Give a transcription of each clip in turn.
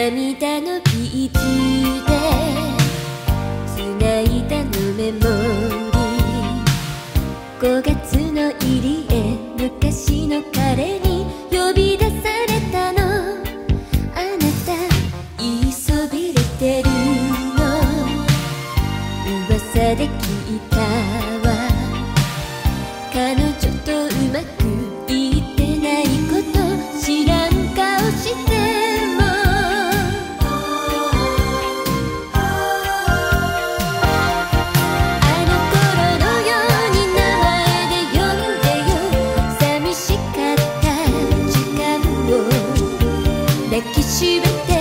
涙のビーチで繋いだのメモリー。5月の入りへ昔の彼に呼び出しべて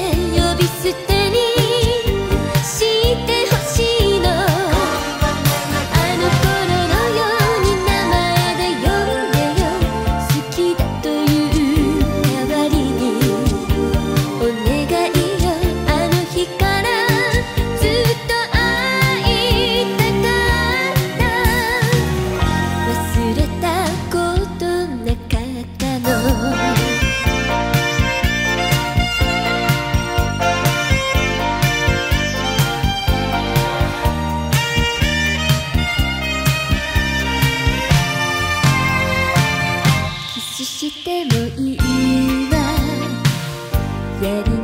Ready.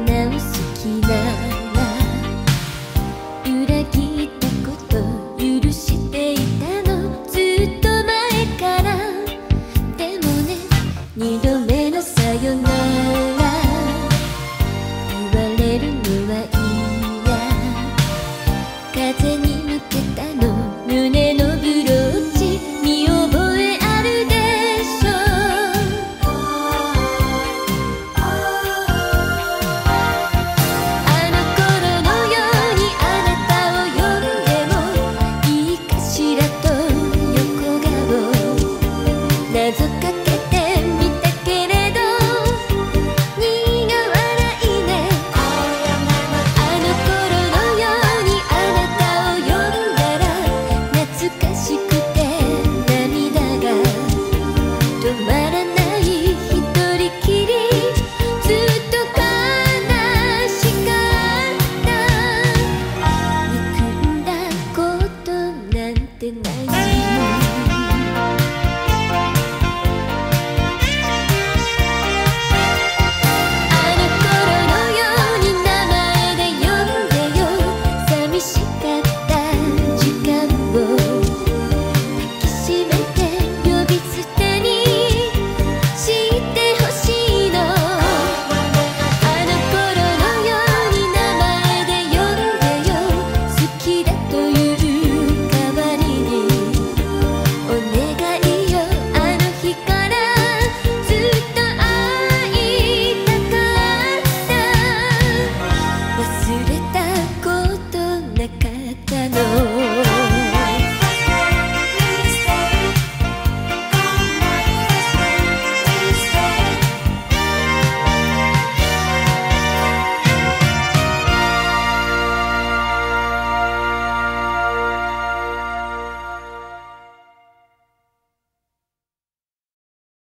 I know